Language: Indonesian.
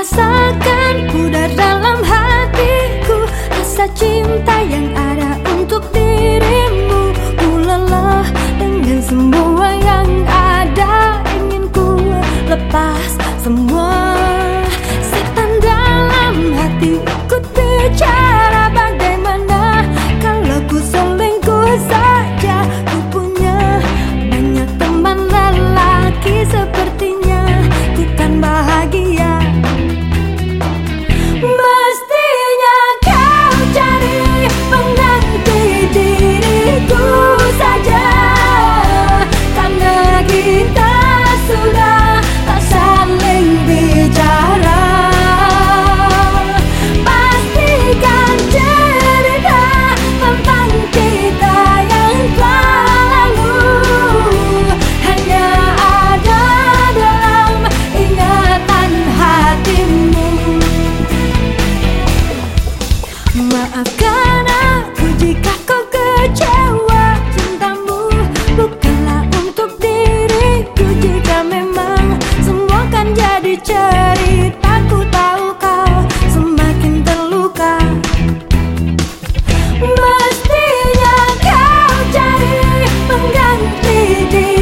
rasakan pudar dalam hatiku Rasa cinta yang ada untuk dirimu. Ku lelah dengan semua yang ada Ingin ku lepas semua Setan dalam hati day.